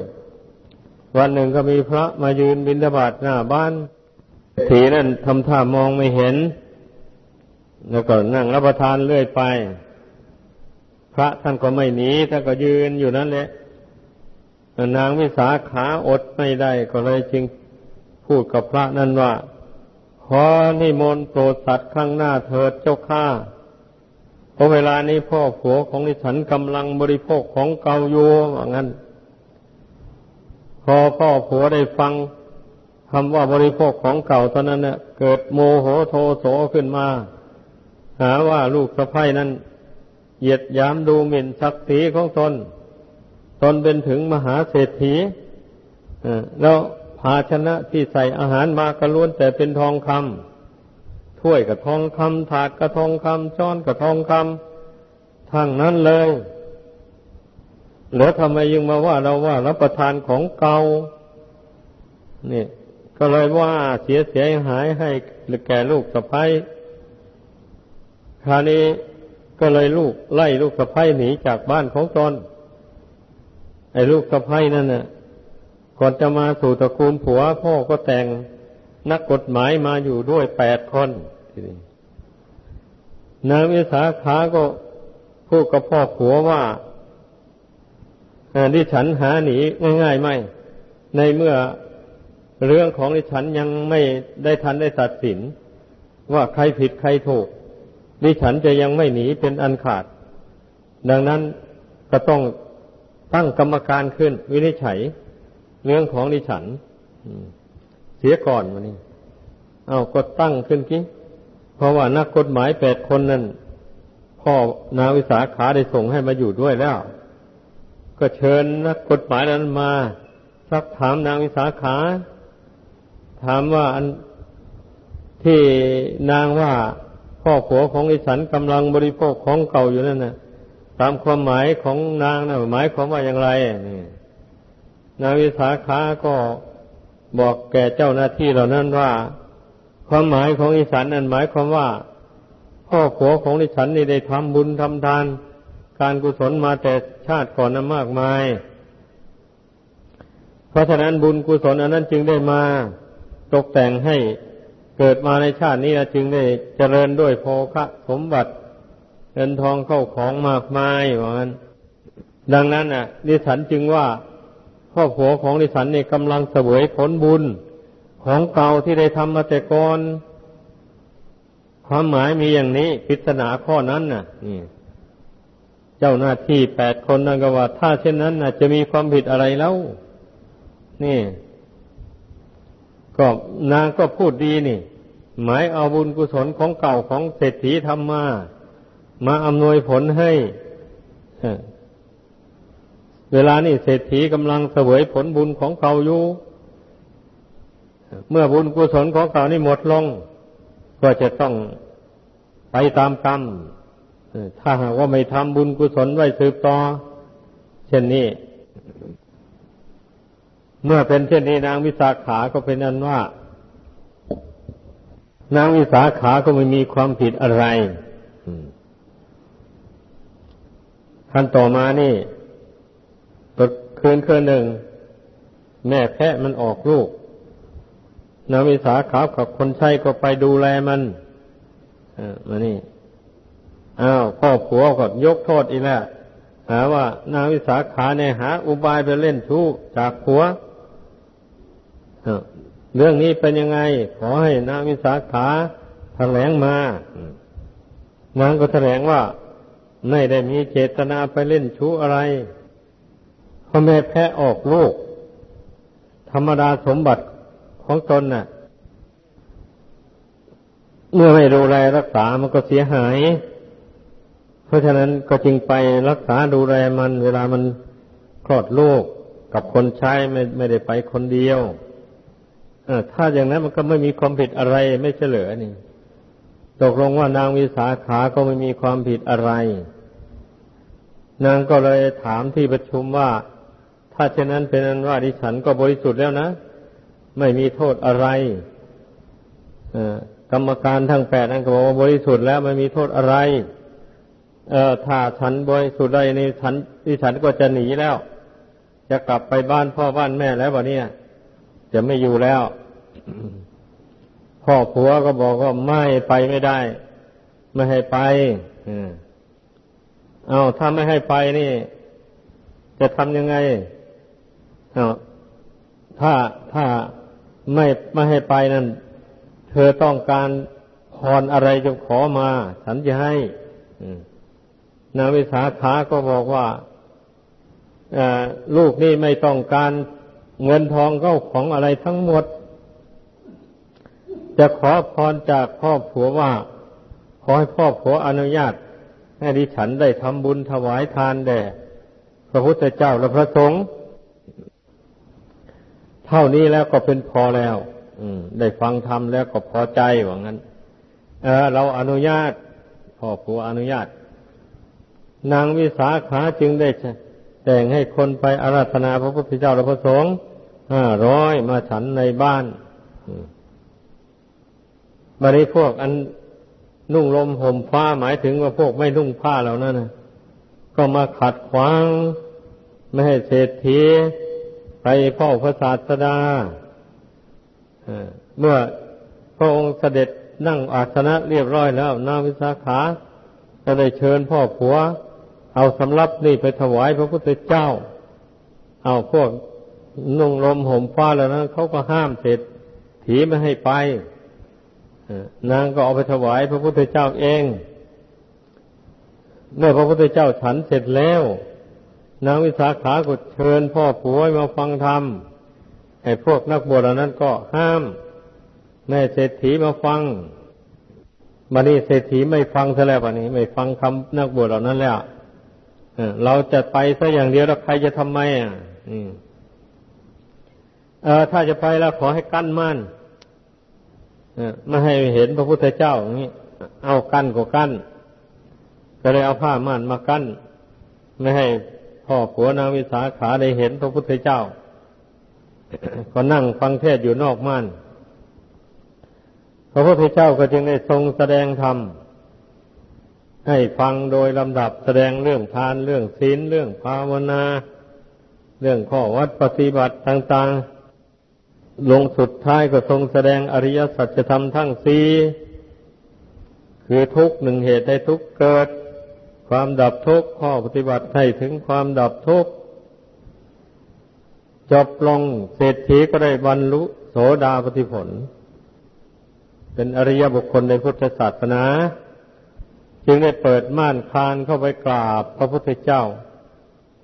วันหนึ่งก็มีพระมายืนบิณฑบาตหน้าบ้านถีนั่นทำท่ามองไม่เห็น แล้วก็นั่งรับประทานเรื่อยไป พระท่านก็ไม่หนีท่านก็ยืนอยู่นั่นแหละนางวิสาขาอดไม่ได้ก็เลยจึงพูดกับพระนั่นว่า ขอนิมนต์โปรดสัตว์ข้างหน้าเถิดเจ้าข้าเพราะเวลานี้พ่อผัวของดิฉันกำลังบริโภคของเก่าอยู่ว่างั้น พอพ่อผัวได้ฟังคำว่าบริโภคของเก่าตอนนั้นเน่ะเกิดโมโหโทโสขึ้นมา หาว่าลูกสะพ้ายนั้นเหยียดยามดูหมิ่นศักดิ์ศรีของตน ตนเป็นถึงมหาเศรษฐีแล้ว ภาชนะที่ใส่อาหารมากระล้วนแต่เป็นทองคำถ้วยกับทองคำถาดกับทองคำช้อนกับทองคำทั้งนั้นเลยแล้วทำไมยังมาว่าเราว่ารับประทานของเก่านี่ก็เลยว่าเสียเสียหายให้แก่ลูกสะพ้ายคราวนี้ก็เลยลูกไล่ลูกสะพ้ายหนีจากบ้านของตนไอ้ลูกสะพ้ายนั่นน่ะ ก่อนจะมาสู่ตระกูลผัว พ่อก็แต่งนักกฎหมายมาอยู่ด้วยแปดคนนางวิสาขาก็พูดกับพ่อผัวว่าดิฉันหาหนีง่ายๆไม่ ในเมื่อเรื่องของดิฉันยังไม่ได้ทันได้ตัดสิน ว่าใครผิดใครถูกดิฉันจะยังไม่หนีเป็นอันขาด ดังนั้นก็ต้องตั้งกรรมการขึ้น วินิจฉัย เรื่องของดิฉันเสียก่อนวันนี้ เอาก็ตั้งขึ้นกี้เพราะว่านักกฎหมายแปดคนนั้นพ่อนาวิสาขาได้ส่งให้มาอยู่ด้วยแล้ว ก็เชิญนักกฎหมายนั้นมาสักถามนางวิสาขา ถามว่าอันที่นางว่าพ่อผัวของอิสันกำลังบริโภคของเก่าอยู่นั่นนะตามความหมายของนางนะหมายความว่าอย่างไรนี่ นางวิสาขาก็บอกแก่เจ้าหน้าที่เหล่านั้นว่า ความหมายของอิสันนั้นหมายความว่า พ่อผัวของอิสันนี่ได้ทำบุญทำทาน การกุศลมาแต่ชาติก่อนนั้นมากมาย เพราะฉะนั้นบุญกุศลอันนั้นจึงได้มาตกแต่งให้เกิดมาในชาตินี้จึงได้เจริญด้วยโภคะสมบัติเงินทองเข้าของมากมายว่างั้นดังนั้นอะดิฉันจึงว่า พ่อผัวของดิฉันเนี่ยกำลังเสวยผลบุญของเก่าที่ได้ทำมาแต่ก่อน ความหมายมีอย่างนี้พิจารณาข้อนั้นน่ะนี่เจ้าหน้าที่แปดคนนั่นก็ว่า ถ้าเช่นนั้นน่ะ จะมีความผิดอะไรแล้ว นี่ ก็นางก็พูดดีนี่ หมายเอาบุญกุศลของเก่าของเศรษฐีทำมา มาอำนวยผลให้ เวลานี่เศรษฐีกำลังเสวยผลบุญของเขาอยู่ เมื่อบุญกุศลของเขานี่หมดลง ก็จะต้องไปตามกรรม ถ้าหากว่าไม่ทำบุญกุศลไว้สืบต่อ เช่นนี้ เมื่อเป็นเช่นนี้นางวิสาขาก็เป็นนั้นว่า นางวิสาขาก็ไม่มีความผิดอะไรขั้นต่อมานี่ คืนคืนหนึ่ง แม่แพะมันออกลูกนาวิสาขากับคนใช้ก็ไปดูแลมันมานี่อ้าวพ่อผัวก็ยกโทษอีกแล้วหาว่านางวิสาขาเนี่ยหา อุบายไปเล่นชู้จากผัวเรื่องนี้เป็นยังไง ขอให้นางวิสาขาแถลงมานางก็แถลงว่าไม่ได้มีเจตนาไปเล่นชู้อะไร พ่อแม่แพ้ออกลูก ธรรมดาสมบัติของตนน่ะ เมื่อไม่ดูแลรักษามันก็เสียหาย เพราะฉะนั้นก็จึงไปรักษาดูแลมัน เวลามันคลอดลูกกับคนใช้ไม่ไม่ได้ไปคนเดียวอถ้าอย่างนั้นมันก็ไม่มีความผิดอะไรไม่เฉลยนี่ตกลงว่านางวิสาขาก็ไม่มีความผิดอะไร นางก็เลยถามที่ประชุมว่า ถ้าเช่นนั้นเป็นนั้นว่าดิฉันก็บริสุทธิ์แล้วนะ ไม่มีโทษอะไรกรรมการทั้งแปดนั่นก็บอกว่าบริสุทธิ์แล้วไม่มีโทษอะไร เออถ้าฉันบริสุทธิ์ได้นี่ฉันที่ฉันก็จะหนีแล้ว จะกลับไปบ้านพ่อบ้านแม่แล้ววะเนี่ย จะไม่อยู่แล้วพ่อผัวก็บอกว่าไม่ไปไม่ได้ ไม่ให้ไปเอาถ้าไม่ให้ไปนี่ จะทำยังไง ถ้าถ้าไม่ไม่ให้ไปนั่น เธอต้องการพรอะไรจงขอมา ฉันจะให้นางวิสาขาก็บอกว่าลูกนี่ไม่ต้องการเงินทองเข้าของอะไรทั้งหมด จะขอพรจากพ่อผัวว่า ขอให้พ่อผัวอนุญาตให้ดิฉันได้ทำบุญถวายทานแด่พระพุทธเจ้าและพระสงฆ์ เท่านี้แล้วก็เป็นพอแล้วได้ฟังธรรมแล้วก็พอใจว่างั้น เออ เราอนุญาตพ่อผัวอนุญาต นางวิสาขาจึงได้แต่งให้คนไปอาราธนาพระพุทธเจ้าและพระสงฆ์ห้าร้อยมาฉันในบ้านบัดนี้พวกอันนุ่งลมห่มฟ้าหมายถึงว่าพวกไม่นุ่งผ้าเหล่านั้นนะก็มาขัดขวาง ไม่ให้เศรษฐี ไปพ่อพระศาสดาเมื่อพระองค์เสด็จนั่งอาสนะเรียบร้อยแล้วนางวิสาขาก็ได้เชิญพ่อผัว เอาสำรับนี่ไปถวายพระพุทธเจ้า เอาพวกนุ่งลมห่มฟ้าแล้วนะเขาก็ห้ามเสร็จถีไม่ให้ไปนางก็เอาไปถวายพระพุทธเจ้าเอง เมื่อพระพุทธเจ้าฉันเสร็จแล้ว นางวิสาขาก็เชิญพ่อผัวมาฟังธรรมไอ้พวกนักบวชเหล่านั้นก็ห้าม แม่เศรษฐีมาฟังบันนี้เศรษฐีไม่ฟังซะแล้วบันนี้ ไม่ฟังคำนักบวชเหล่านั้นแล้วเราจะไปซะอย่างเดียวแล้วใครจะทำไมอะเออถ้าจะไปแล้วขอให้กั้นม่านไม่ให้เห็นพระพุทธเจ้าอย่างนี้เอากั้นก็กั้น ก็เลยเอาผ้าม่านมากั้น ไม่ให้ พ่อผัวนางวิสาขาได้เห็นพระพุทธเจ้า ก็นั่งฟังเทศอยู่นอกม่าน พระพุทธเจ้าก็จึงได้ทรงแสดงธรรมให้ฟังโดยลำดับแสดงเรื่องทานเรื่องศีลเรื่องภาวนา เรื่องข้อวัดปฏิบัติต่างๆ ลงสุดท้ายก็ทรงแสดงอริยสัจธรรมทั้งสี่คือทุกหนึ่งเหตุให้ทุกเกิด ความดับทุกข้อปฏิบัติให้ถึงความดับทุกข์จบลงเศรษฐีก็ได้บรรลุโสดาปฏิผล เป็นอริยบุคคลในพุทธศาสนา จึงได้เปิดม่านคานเข้าไปกราบพระพุทธเจ้า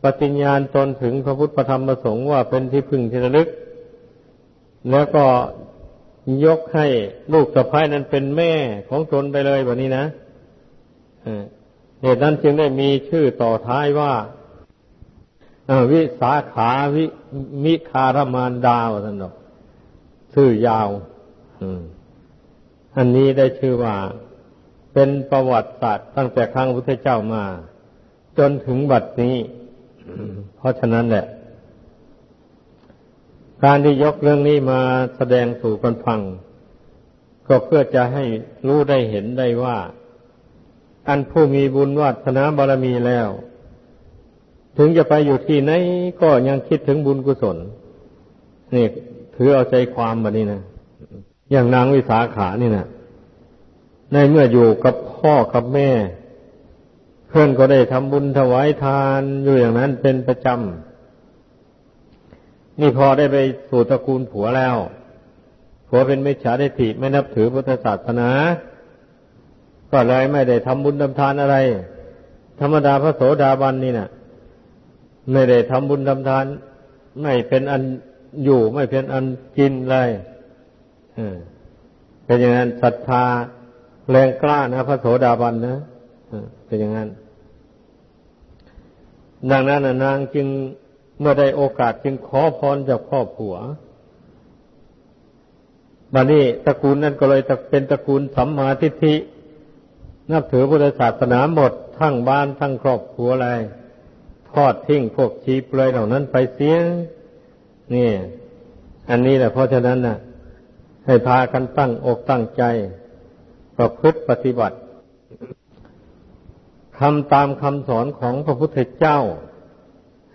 ปฏิญญาณตนถึงพระพุทธธรรมประสงค์ว่าเป็นที่พึ่งที่ระลึก แล้วก็ยกให้ลูกสะพ้ายนั้นเป็นแม่ของตนไปเลยแบบนี้นะ เหตุนั้นจึงได้มีชื่อต่อท้ายว่าวิสาขาวิมิคารมานดาวท่านบอกชื่อยาวอันนี้ได้ชื่อว่า เป็นประวัติศาสตร์ตั้งแต่ครั้งพุทธเจ้ามา จนถึงบัดนี้ เพราะฉะนั้นแหละ การที่ยกเรื่องนี้มาแสดงสู่คนฟัง ก็เพื่อจะให้รู้ได้เห็นได้ว่า อันผู้มีบุญวัฒนาบารมีแล้ว ถึงจะไปอยู่ที่ไหนก็ยังคิดถึงบุญกุศลนี่ถือเอาใจความแบบนี้นะอย่างนางวิสาขานี่นะในเมื่ออยู่กับพ่อกับแม่ เพื่อนก็ได้ทำบุญถวายทานอยู่อย่างนั้นเป็นประจำนี่พอได้ไปสู่ตระกูลผัวแล้วผัวเป็นไม่ฉาได้ถิไม่นับถือพุทธศาสนา ก็เลยไม่ได้ทำบุญทำทานอะไร ธรรมดาพระโสดาบันนี่นะไม่ได้ทำบุญทำทาน ไม่เป็นอันอยู่ไม่เป็นอันกินเลยเป็นอย่างนั้นศรัทธาแรงกล้านะพระโสดาบันนะเป็นอย่างนั้นดังนั้นนางจึงเมื่อได้โอกาสจึงขอพรจากพ่อผัวบัดนี้ตระกูลนั้นก็เลยเป็นตระกูลสัมมาทิฏฐิ นับถือพุทธศาสนาหมดทั้งบ้านทั้งครอบครัวอะไร ทอดทิ้งพวกชีเปลยเหล่านั้นไปเสียนี่ อันนี้แหละเพราะฉะนั้นนะ่ะ ให้พากันตั้งอกตั้งใจ ประพฤติปฏิบัติทำตามคำสอนของพระพุทธเจ้า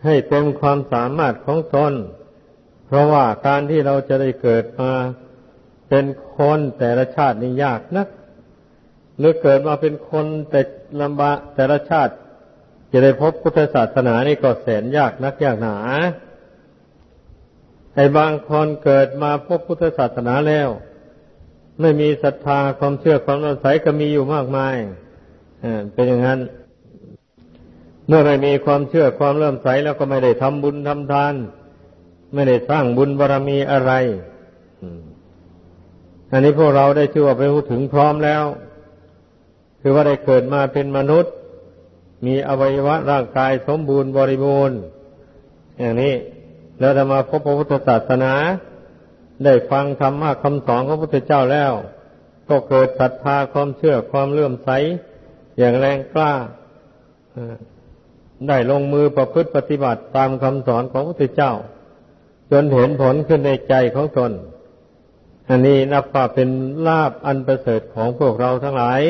ให้เต็มความสามารถของตนเพราะว่าการที่เราจะได้เกิดมา เป็นคนแต่ละชาตินี่ยากนัก หรือเกิดมาเป็นคนแต่ลำบากแต่ละชาติ จะได้พบพุทธศาสนานี่ก็แสนยากนักยากหนาไอ้บางคนเกิดมาพบพุทธศาสนาแล้ว ไม่มีศรัทธาความเชื่อความรัใสก็มีอยู่มากมายเป็นอย่างนั้น เมื่อไม่มีความเชื่อความเริ่มใสแล้วก็ไม่ได้ทำบุญทำทาน ไม่ได้สร้างบุญบารรมีอะไรอันนี้พวกเราได้ชื่อว่าเป็นผู้ถึงพร้อมแล้ว คือว่าได้เกิดมาเป็นมนุษย์ มีอวัยวะร่างกายสมบูรณ์บริบูรณ์ อย่างนี้ แล้วจะมาพบพระพุทธศาสนา ได้ฟังธรรมะคำสอนของพระพุทธเจ้าแล้ว ก็เกิดศรัทธาความเชื่อความเลื่อมใส อย่างแรงกล้าได้ลงมือประพฤติปฏิบัติตามคำสอนของพระพุทธเจ้า จนเห็นผลขึ้นในใจของตน อันนี้นับว่าเป็นลาบอันประเสริฐของพวกเราทั้งหลาย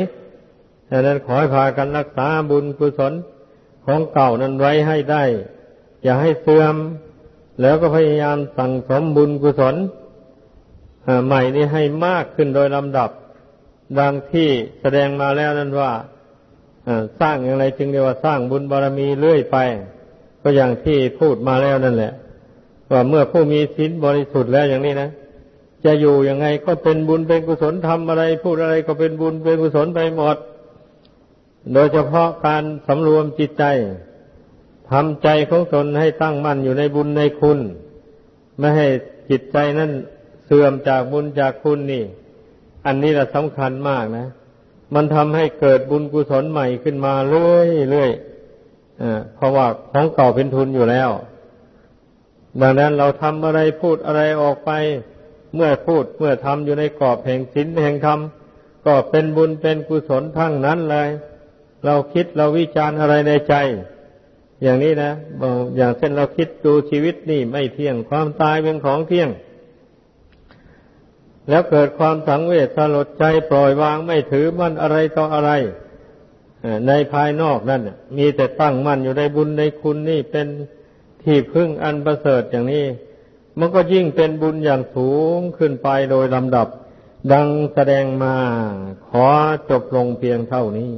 ดังนั้นขอให้พากันรักษาบุญกุศลของเก่านั้นไว้ให้ได้ อย่าให้เสื่อม แล้วก็พยายามสั่งสมบุญกุศลใหม่นี้ให้มากขึ้นโดยลำดับ ดังที่แสดงมาแล้วนั้นว่าสร้างอย่างไรจึงเรียกว่าสร้างบุญบารรมีเรื่อยไป ก็อย่างที่พูดมาแล้วนั่นแหละ ว่าเมื่อผู้มีศีลบริสุทธิ์แล้วอย่างนี้นะจะอยู่ยังไงก็เป็นบุญเป็นกุศลทำอะไร พูดอะไรก็เป็นบุญเป็นกุศลไปหมด โดยเฉพาะการสำรวมจิตใจทำใจของตนให้ตั้งมั่นอยู่ในบุญในคุณ ไม่ให้จิตใจนั้นเสื่อมจากบุญจากคุณนี่ อันนี้แหละสำคัญมากนะ มันทำให้เกิดบุญกุศลใหม่ขึ้นมาเรื่อยเรื่อยเพราะว่าของเก่าเป็นทุนอยู่แล้ว ดังนั้นเราทำอะไรพูดอะไรออกไป เมื่อพูดเมื่อทำอยู่ในกรอบแห่งศีลแห่งธรรมก็เป็นบุญเป็นกุศลทั้งนั้นเลย เราคิดเราวิจารณ์อะไรในใจ อย่างนี้นะอย่างเช่นเราคิดดูชีวิตนี่ไม่เที่ยงความตายเป็นของเที่ยง แล้วเกิดความสังเวชสลดใจปล่อยวางไม่ถือมั่นอะไรต่ออะไรในภายนอกนั่นมีแต่ตั้งมั่นอยู่ในบุญในคุณนี่เป็นที่พึ่งอันประเสริฐอย่างนี้ มันก็ยิ่งเป็นบุญอย่างสูงขึ้นไปโดยลำดับ ดังแสดงมาขอจบลงเพียงเท่านี้